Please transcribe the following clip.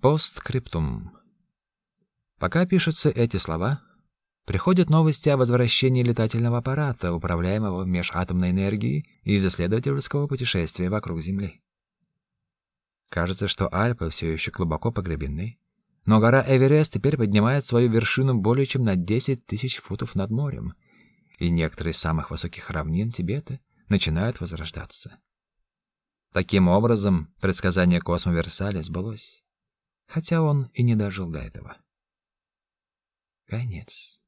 Постскриптум. Пока пишутся эти слова, приходят новости о возвращении летательного аппарата, управляемого межатомной энергией, из исследовательского путешествия вокруг Земли. Кажется, что Альпы все еще глубоко погребены, но гора Эверест теперь поднимает свою вершину более чем на 10 тысяч футов над морем, и некоторые из самых высоких равнин Тибета начинают возрождаться. Таким образом, предсказание Космо Версаля сбылось хотя он и не дожил до этого. Конец.